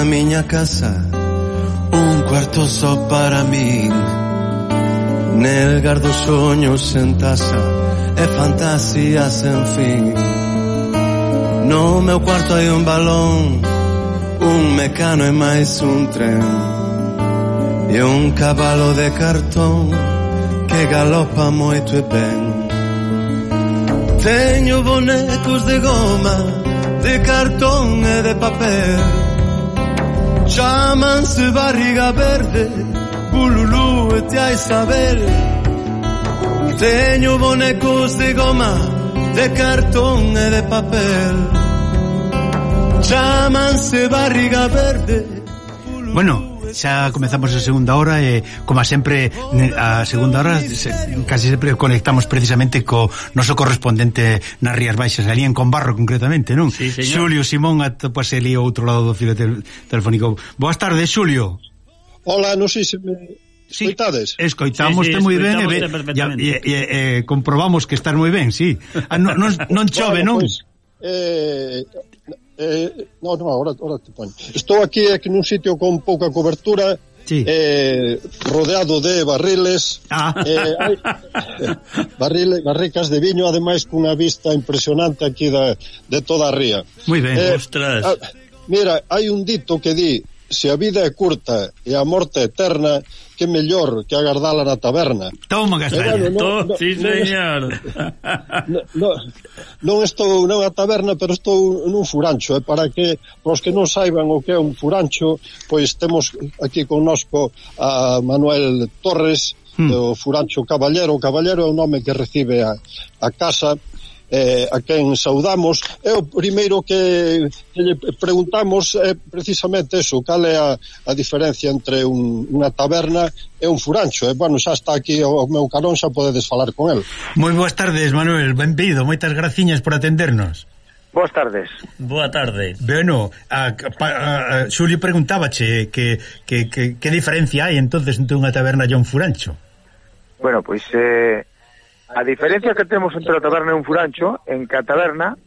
na miña casa Un cuarto só para min Nel gardo soños en taza E fantasías sen fin. No meu cuarto hai un balón Un mecano e máis un tren. E un cabalo de cartón Que galopa moito e ben. Teño bonecos de goma De cartón e de papel. Chámanse barriga verde Bululú e tia Isabel Teño bonecos de goma De cartón e de papel. Chámanse barriga verde Bueno, xa comezamos a segunda hora e como sempre a segunda hora se, casi sempre conectamos precisamente co noso correspondente nas Rías Baixas ali en Conbarro concretamente, non? Sí. Xulio Simón atopase pois, ali ao outro lado do filo tel telefónico. Boas tardes, Xulio. Hola, non sei se me Sí, escoitades? Escoitamos sí, sí, moi ben e, e, e, e comprobamos que estás moi ben, sí. Ah, non, non, non chove, non? Bueno, pues, eh, eh, no, no, ahora, ahora te poño. Estou aquí aquí nun sitio con pouca cobertura, sí. eh, rodeado de barriles, ah. eh, hai, eh, barricas de viño, ademais cunha vista impresionante aquí da, de toda a ría. Moi ben, eh, ostras. A, mira, hai un dito que di se a vida é curta e a morte é eterna, que mellor que agardala na taberna. Toma, eh, Castaña, bueno, no, no, sí, no, señor. No, no, non estou nunha taberna, pero estou nun furancho, eh, para que os que non saiban o que é un furancho, pois temos aquí connosco a Manuel Torres, hmm. o furancho Caballero. O Caballero é o nome que recibe a, a casa, eh, a quen saudamos é o primeiro que, que lle preguntamos é eh, precisamente eso, cal é a, a diferencia entre un, unha taberna e un furancho, e eh, bueno, xa está aquí o, o meu carón, xa podedes falar con el Moi boas tardes, Manuel, benvido moitas graciñas por atendernos Boas tardes. Boa tarde. Bueno, a, a, a Xulio preguntábache que, que, que, que diferencia hai entonces entre unha taberna e un furancho. Bueno, pois eh, A diferencia que temos entre a taberna e un furancho, en que a taberna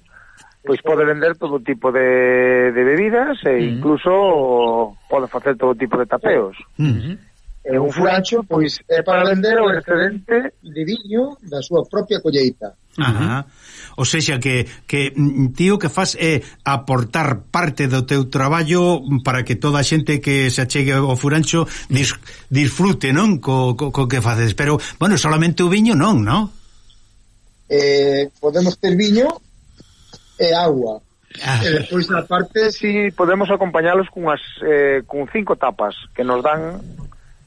pois pode vender todo tipo de, de bebidas e incluso pode facer todo tipo de tapeos. Mm. E un furancho pois é para vender o excedente de viño da súa propia colleita. Ajá. O sexa que, que mm, ti o que faz é eh, aportar parte do teu traballo para que toda a xente que se achegue ao furancho dis, disfrute, non? Co, co, co que faces. Pero, bueno, solamente o viño non, non? Eh, podemos ter viño e agua. Ah. E despois a parte si sí, podemos acompañalos cunhas eh, cun cinco tapas que nos dan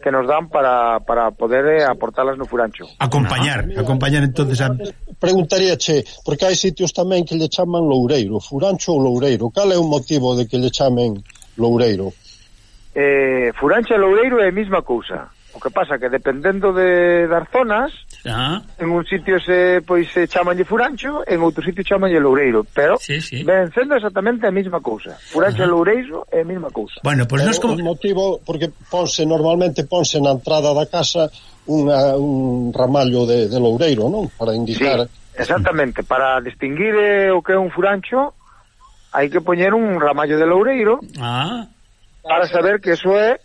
que nos dan para, para poder eh, aportarlas no furancho. Acompañar, ah, acompañar entonces a... Preguntaría, che, porque hai sitios tamén que le chaman loureiro, furancho ou loureiro. Cal é o motivo de que le chamen loureiro? Eh, furancho e loureiro é a mesma cousa. O que pasa que dependendo de das zonas, Ah. En un sitio se pois se chamanlle furancho, en outro sitio chamanlle loureiro, pero sí, sí. ven sendo exactamente a mesma cousa. Furancho e loureiro é a mesma cousa. Bueno, pois pues nos como o motivo porque ponse normalmente ponse na entrada da casa unha, un ramallo de, de loureiro, non? Para indicar sí, Exactamente, para distinguir eh, o que é un furancho hai que poñer un ramallo de loureiro ah. para saber que eso é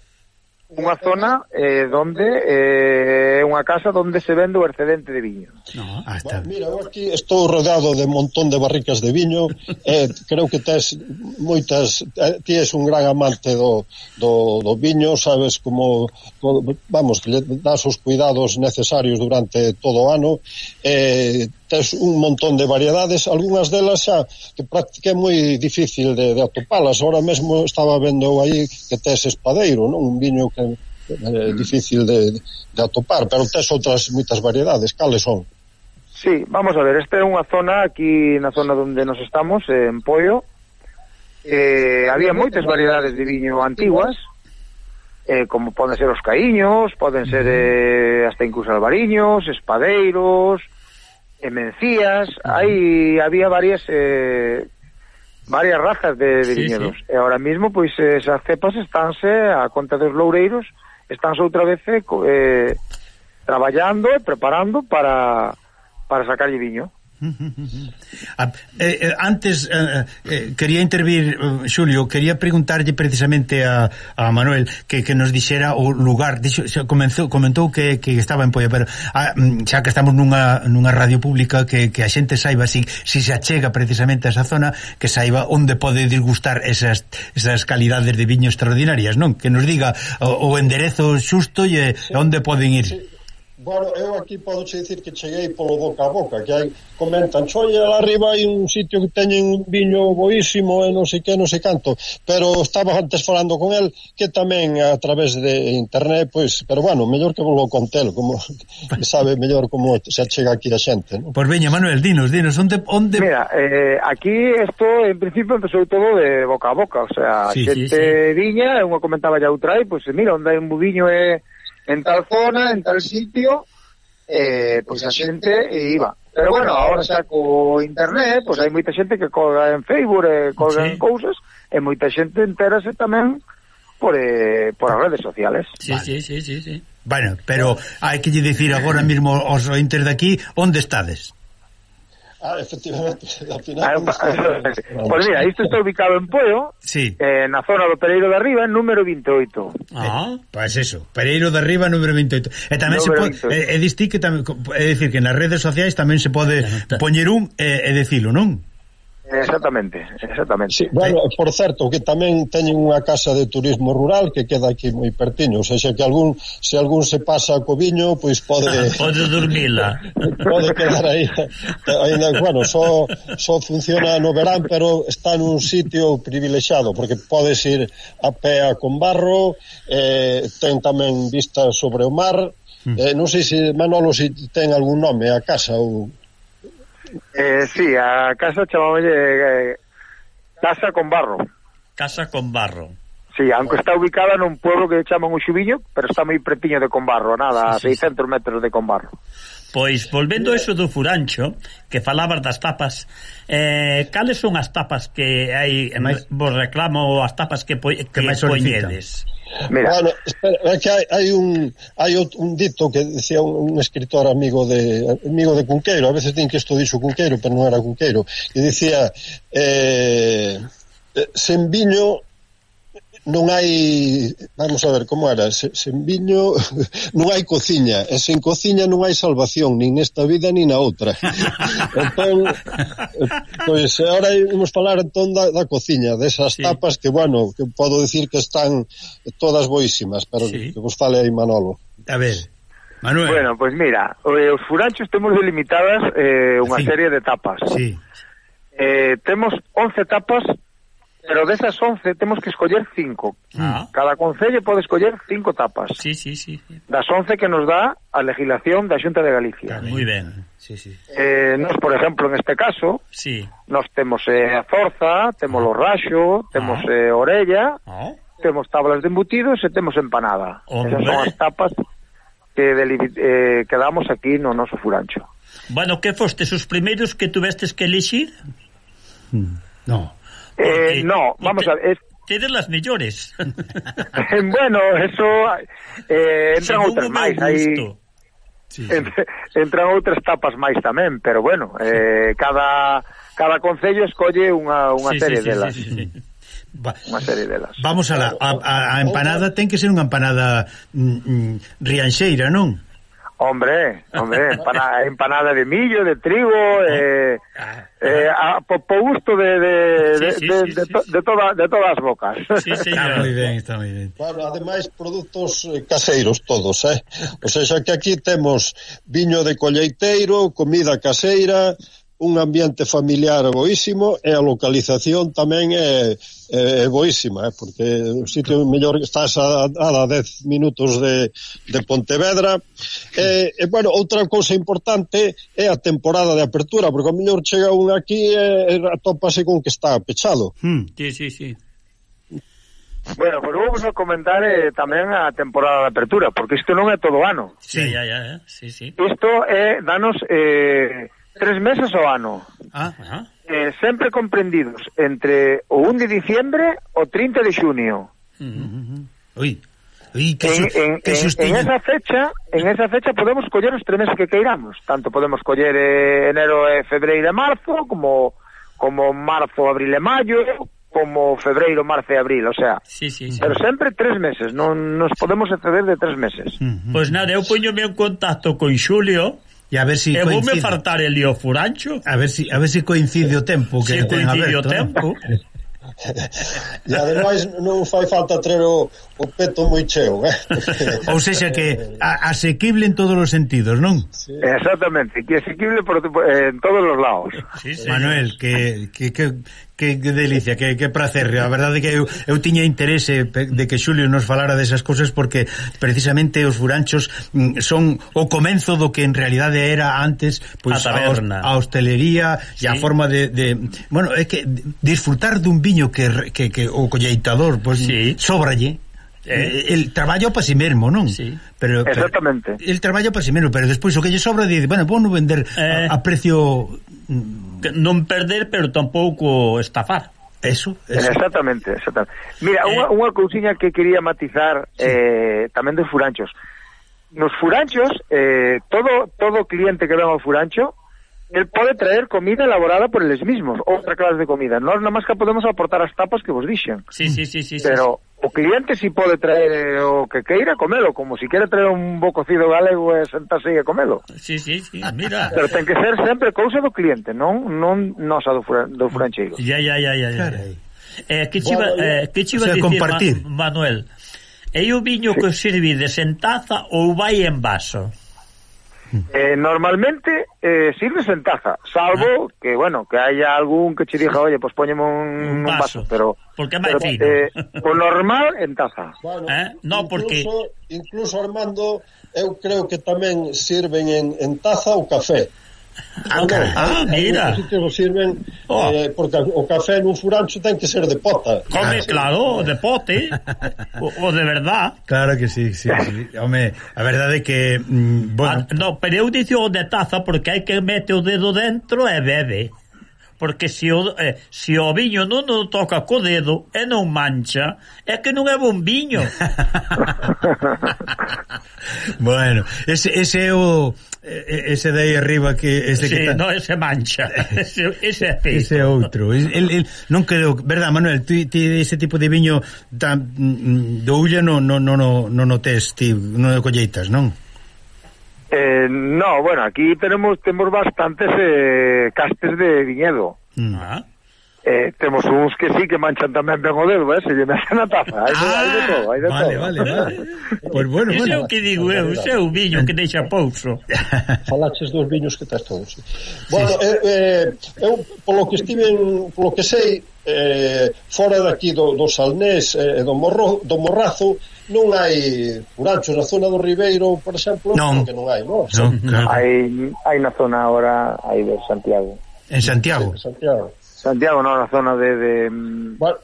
unha zona eh, donde eh, é eh, unha casa donde se vende o excedente de viño. No, hasta... Bueno, mira, eu aquí estou rodeado de montón de barricas de viño, eh, creo que tes moitas, eh, ti és un gran amante do, do, do viño, sabes como, vamos, vamos, le das os cuidados necesarios durante todo o ano, eh, tes un montón de variedades, algunhas delas xa que práctica é moi difícil de, de atopalas. Ahora mesmo estaba vendo aí que tes espadeiro, non? un viño que é difícil de, de atopar, pero tes outras moitas variedades, cales son? Sí, vamos a ver, esta é unha zona aquí na zona onde nos estamos, en Pollo, eh, había moitas variedades de viño antiguas, eh, como poden ser os caíños, poden ser eh, hasta incluso albariños, espadeiros, en Mencías, uh -huh. aí había varias eh, varias razas de, de sí, viñedos. Sí. E ahora mismo, pois, esas cepas estánse a conta dos loureiros, estánse outra vez eh, eh traballando e preparando para, para sacarlle viño. Ah, eh, eh, antes eh, eh, eh, quería intervir eh, Xulio, quería preguntarlle precisamente a, a Manuel que, que nos dixera o lugar. Dixo, xa comenzou, comentou que, que estaba en Poia pero ah, mm, xa que estamos nunha, nunha radio pública que, que a xente saiba si, si se achega precisamente a esa zona que saiba onde pode disgustar esas, esas calidades de viño extraordinarias non? Que nos diga o, o enderezo xusto e onde poden ir. Sí. Bueno, eu aquí podo che dicir que cheguei polo boca a boca, que hai, comentan, xoi, lá arriba hai un sitio que teñen un viño boísimo e non sei que, non sei canto, pero estaba antes falando con el que tamén a través de internet, pois, pero bueno, mellor que volo contelo, como sabe mellor como se chega aquí a xente, non? Pois veña, Manuel, dinos, dinos, onde... onde... Mira, eh, aquí isto, en principio, empezou todo de boca a boca, o sea, sí, xente sí, sí. viña, unha comentaba ya outra aí, pois, pues, mira, onde hai un budiño é... Eh en tal zona, en tal sitio, eh, pois a xente iba. Pero bueno, agora xa co internet, pois hai moita xente que colga en Facebook, eh, colga sí. en cousas, e moita xente entérase tamén por, eh, por as redes sociales. Sí, vale. sí, sí, sí, sí. Bueno, pero hai que lle dicir agora mesmo aos ointes de aquí onde estades. Ah, efectivamente, al final. Ah, pois pues mira, isto está ubicado en Poio, sí. eh, na zona do Pereiro de Arriba, número 28. Ah, pois pues eso, Pereiro de Arriba, número 28. E tamén número eh, se pode, é, e distí que tamén, é dicir, que nas redes sociais tamén se pode poñer un eh, eh, e, e dicilo, non? Exactamente, exactamente. Sí, bueno, por certo, que tamén teñen unha casa de turismo rural que queda aquí moi pertiño, ou seja, que algún se algún se pasa co viño, pois pode pode dormila. Pode quedar aí. Ainda, bueno, só só funciona no verán, pero está nun sitio privilexiado porque podes ir a pé con barro, eh, ten tamén vistas sobre o mar. Mm. Eh, non sei se Manolo se ten algún nome a casa ou Eh, sí, a casa chamámoslle eh, Casa con Barro. Casa con Barro. Sí, aunque está ubicada nun pueblo que chaman o Xubiño, pero está moi pretiño de Conbarro, nada, sí, sí, 600 metros de Conbarro. Pois, volvendo a iso do furancho, que falabas das tapas, eh, cales son as tapas que hai, máis, vos reclamo, as tapas que, po, que, que poñedes? Solicitan. Mira. Bueno, espera, que hai, hai un hai un dito que decía un, un escritor amigo de amigo de Cunqueiro, a veces din que isto dixo Cunqueiro, pero non era Cunqueiro, que dicía eh, eh sen viño non hai, vamos a ver como era, sen, sen viño non hai cociña, e sen cociña non hai salvación, nin nesta vida nin na outra. entón, pois agora imos falar entón da, da cociña, desas sí. tapas que, bueno, que podo decir que están todas boísimas, pero sí. que vos fale aí Manolo. A ver. Manuel. Bueno, pois pues mira, eh, os furanchos temos delimitadas eh, unha sí. serie de tapas. Sí. Eh, temos 11 tapas Pero desas 11 temos que escoller 5. Ah. Cada concello pode escoller 5 tapas. Sí, sí, sí. Das 11 que nos dá a legislación da Xunta de Galicia. Claro, moi ben. Sí, sí. Eh, nos, por exemplo, en este caso, sí. nos temos eh, a Zorza, temos ah. o Raxo, temos ah. eh, Orella, ah. temos tablas de embutidos e temos empanada. Hombre. Esas son as tapas que eh, que damos aquí no noso furancho. Bueno, que fostes os primeiros que tuvestes que elixir? Hmm. No. Eh, no, vamos a ver. Es... Tedes las mellores. bueno, eso... Eh, entran outras máis aí... Sí, sí. Entran outras tapas máis tamén, pero bueno, eh, cada cada concello escolle unha, unha sí, serie sí, sí, delas. Sí, sí, sí. Va. Unha serie delas. Vamos a, la, a, a empanada, ten que ser unha empanada mm, mm, rianxeira, non? Hombre, hombre, empana, empanada de millo, de trigo, eh, ah, eh, ah. a, por, po gusto de, de, sí, sí, de, de, sí, to, de, toda, de todas as bocas. Sí, sí, está moi ben, está moi ben. Claro, ademais, produtos eh, caseiros todos, eh? O sea, xa que aquí temos viño de colleiteiro, comida caseira, un ambiente familiar boísimo e a localización tamén é, é, é boísima, eh? porque o sitio mellor estás a, a 10 minutos de, de Pontevedra. E, e, bueno, outra cousa importante é a temporada de apertura, porque a mellor chega un aquí e, e atopase con que está pechado. Mm, sí, sí, sí. Bueno, pues vamos a comentar eh, tamén a temporada de apertura, porque isto non é todo ano. Sí, ya, ya, ya, eh. sí, sí. Isto é, danos... Eh, Tres meses ao ano. Ah, Ajá. Eh, sempre comprendidos entre o 1 de diciembre o 30 de junio. Uh mm-hmm. -huh. Ui, Ui, que en, en, que en, en esa fecha en esa fecha podemos coller os tres meses que queiramos tanto podemos coller eh, enero e febreiro e marzo como como marzo, abril e maio como febreiro, marzo e abril, o sea, sí, sí, sí. pero sempre tres meses, non nos podemos exceder de tres meses. Mm-hmm. Pois pues nada, eu poñome en contacto con Xulio, E a ver si e coincide. voume fartar el lío furancho. A ver si a ver si coincide o tempo que si coincide o tempo. e ademais non fai falta ter o, o peto moi cheo eh? ou seja que a, asequible en todos os sentidos, non? Sí. Exactamente, que asequible por, en todos os lados sí, sí. Manuel, que, que, que, que, que delicia, que, que prazer. A verdade que eu, eu tiña interese de que Xulio nos falara desas cousas porque precisamente os buranchos mm, son o comenzo do que en realidade era antes pois, a, taberna. a, a hostelería sí. e a forma de, de... Bueno, é que disfrutar dun viño que, que, que o colleitador pois, sí. sobralle Eh, eh, el traballo para si sí mesmo, non? Sí. Pero, Exactamente. Pero, el traballo para si sí mesmo, pero despois o que lle sobra de, bueno, vou non vender eh, a, a precio non perder, pero tampouco estafar. Eso, eso. Exactamente, exactamente. Mira, eh, unha, unha cousiña que quería matizar sí. eh, tamén dos furanchos. Nos furanchos, eh, todo todo cliente que ven ao furancho el pode traer comida elaborada por eles mismos, outra clase de comida. Nós nada máis que podemos aportar as tapas que vos dixen. Sí, sí, sí, sí, Pero sí, sí. o cliente si pode traer eh, o que queira comelo, como si quere traer un bo cocido galego eh, e sentarse e comelo. Sí, sí, sí, mira. Pero ten que ser sempre cousa do cliente, non non nosa do, fra, do francheiro. Ya, ya, ya, ya. ya. Eh, que chiva, eh, eh que chiva o sea, dicir, compartir. Ma, Manuel? É o viño sí. que sirvides en taza ou vai en vaso? Eh, normalmente eh, sirves en taza, salvo ah. que, bueno, que haya algún que te diga, oye, pues póñeme un, un, vaso. Pero, porque es pero, fino. Eh, por normal, en taza. Bueno, ¿Eh? No, incluso, porque... Incluso, Armando, eu creo que tamén sirven en, en taza o café. Ah, cara, ah, ah mira. Sirven oh. eh, porque o café nun furancho ten que ser de pota. Come, ah, claro, de pote. o, o de verdad. Claro que sí, sí, sí. Home, a verdade é que mm, bueno. Ah, no, pero eu dicio o de taza porque hai que mete o dedo dentro e bebe. Porque se o, eh, se o viño non o toca co dedo eh, e non mancha, é que non é bon viño. bueno, ese, ese é o ese de aí arriba que ese sí, que ta... no, ese mancha. Ese, ese é feito. Ese é outro. El, el, non creo, verdad, Manuel, ti, ti ese tipo de viño tan mm, de ulla non no, no, no, no, no tes, ti, non colleitas, non? Eh, no, bueno, aquí tenemos temos bastantes eh, castes de viñedo. Mm. Ah. Eh, temos uns que sí que manchan tamén ben o dedo, eh, se lle meten a taza. Hai, ah, hai de ah, todo, hai de vale, todo. Vale, vale, Pois pues bueno, Ese bueno. O que digo eu, ese é o viño que deixa pouso. Falaches dos viños que tes todos. Sí. Bueno, eh, eh, eu polo que estiven, polo que sei, eh, fora daqui do, do Salnés eh, e eh, do, Morro, do Morrazo non hai curanchos na zona do Ribeiro, por exemplo, non. que non hai, non? non claro. hai, hai na zona ahora hai de Santiago. En Santiago. Sí, Santiago. Santiago, non, na zona de... de... Mm, bueno,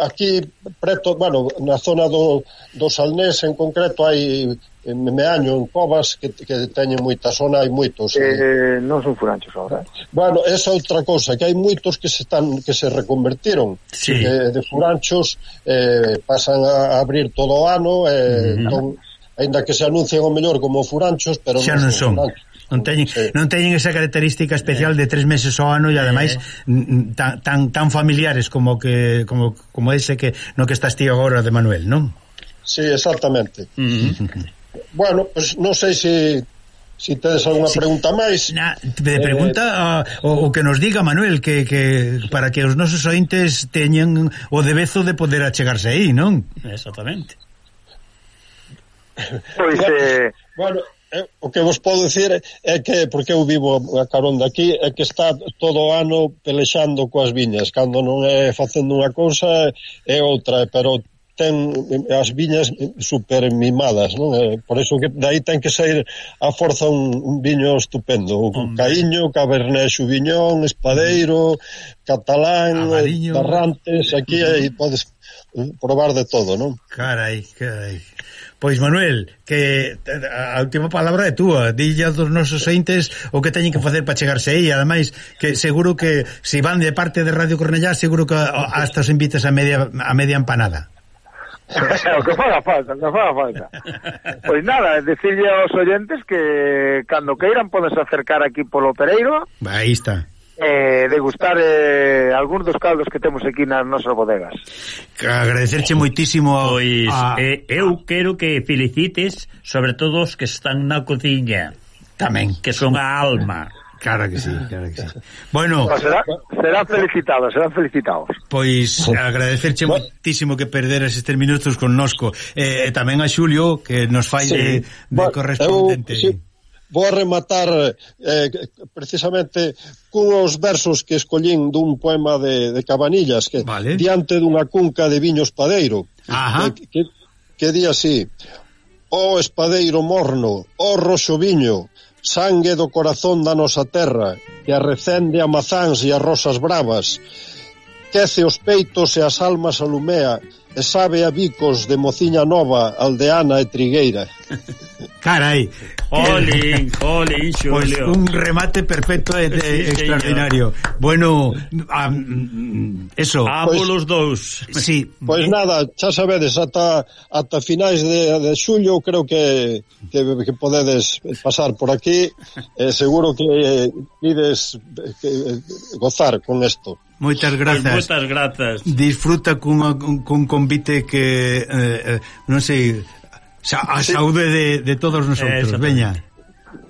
aquí preto, bueno, na zona do, do Salnés en concreto hai en meaño en covas que, que teñen moita zona hai moitos. Eh, eh, non son furanchos agora. Bueno, esa outra cousa, que hai moitos que se están que se reconvertiron sí. de, de furanchos eh, pasan a abrir todo o ano eh, entón, ainda que se anuncien o mellor como furanchos, pero xa non, non son. Furanchos Non teñen, sí. non teñen esa característica especial eh. de tres meses ao ano e ademais eh. tan, tan, tan familiares como que como, como ese que no que estás ti agora de Manuel, non? Sí, exactamente. Mm -hmm. Bueno, pues non sei se si Si tens alguna sí. pregunta máis Na, De eh, pregunta eh, o, o que nos diga Manuel que, que Para que os nosos ointes teñan o debezo de poder achegarse aí, non? Exactamente Pois, pues, eh, bueno eh, o que vos podo dicir é que, porque eu vivo a carón aquí, é que está todo o ano pelexando coas viñas, cando non é facendo unha cousa é outra, pero ten as viñas super mimadas, non? Eh, por iso que dai ten que sair a forza un, un viño estupendo, o Hombre. Caíño, Cabernet Sauvignon, Espadeiro, mm. Catalán, Avariño. Barrantes, aquí mm. aí podes Hm? probar de todo, non? Carai, carai. Pois Manuel, que a última palabra é túa, dille aos nosos ointes o que teñen que facer para chegarse aí, ademais que seguro que se si van de parte de Radio Cornellá, seguro que hasta os invitas a media a media empanada. o que faga falta, o que faga falta. Pois nada, decirle aos oyentes que cando queiran podes acercar aquí polo Pereiro. Aí está eh, degustar eh, algúns dos caldos que temos aquí nas nosas bodegas. Agradecerche moitísimo a... Pois, a... Eh, eu quero que felicites sobre todo os que están na cociña. Tamén. Que son a alma. Claro que sí, claro que sí. Bueno, pues será, será felicitado, serán felicitados. Pois agradecerche moitísimo que perderas estes minutos connosco. Eh, e tamén a Xulio que nos fai sí. de, de bueno, correspondente. Eu, sí vou a rematar eh, precisamente cunhos versos que escollín dun poema de, de Cabanillas que vale. diante dunha cunca de viños padeiro Ajá. que, que, que di así o oh, espadeiro morno, o oh, roxo viño sangue do corazón da nosa terra que arrecende a mazáns e a rosas bravas quece os peitos e as almas alumea e sabe a bicos de mociña nova, aldeana e trigueira. Carai. Jolín, jolín, Xulio. Pois un remate perfecto e sí, extraordinario. Señor. Bueno, a, mm, mm, eso. A pues, polos pois- dous. Sí. Pois pues nada, xa sabedes, ata, ata finais de, de xullo creo que, que, que podedes pasar por aquí. Eh, seguro que eh, ides eh, gozar con isto. Moitas pois grazas. Pues moitas grazas. Disfruta cunha, cun, cun convite que eh, eh, non sei, xa, a saúde de, de todos nosotros, eh, veña.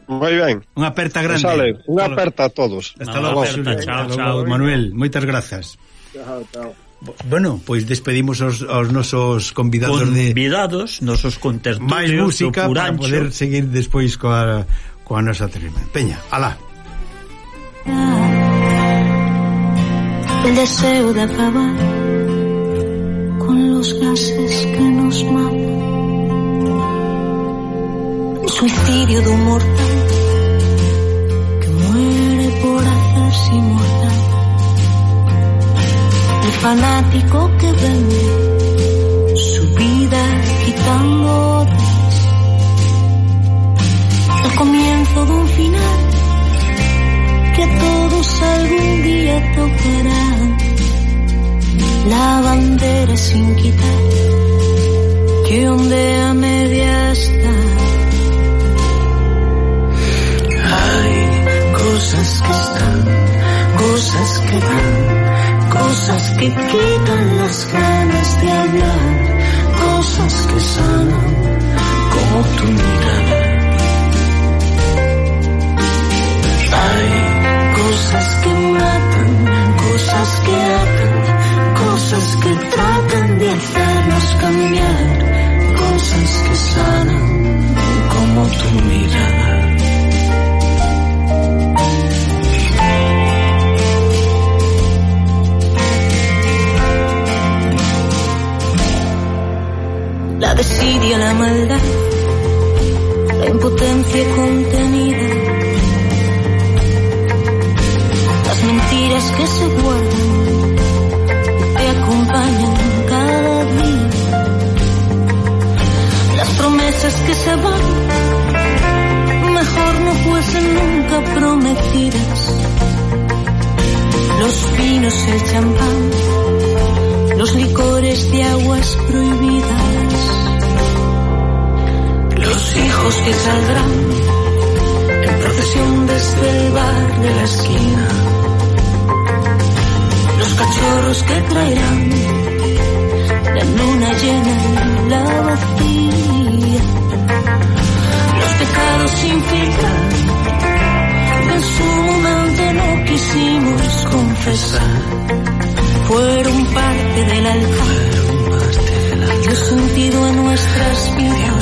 Moi ben. Unha aperta grande. Sale, unha aperta a todos. Hasta logo, aperta, chao, chao, Manuel, moitas grazas. Chao, chao. Bueno, pois despedimos os, os nosos convidados Convidados, de... nosos contertulios Máis música para poder seguir despois coa, coa nosa trima Peña, alá Deseo de favor los gases que nos matan. El suicidio de un mortal que muere por hacerse inmortal. El fanático que vende su vida quitando otras. El comienzo de un final que a todos algún día tocará la bandera sin quitar que ondea media está. Hay cosas que están, cosas que dan, cosas que quitan las ganas de hablar, cosas que sanan como tu mirada. Hay cosas que tratan de hacernos cambiar, cosas que sanan como tu mirada. La desidia, la maldad, la impotencia contenida las mentiras que se guardan que se van, mejor no fuesen nunca prometidas. Los vinos, el champán, los licores de aguas prohibidas. Los hijos que saldrán en procesión desde el bar de la esquina los cachorros que traerán fueron parte del altar, sentido nuestras vidas.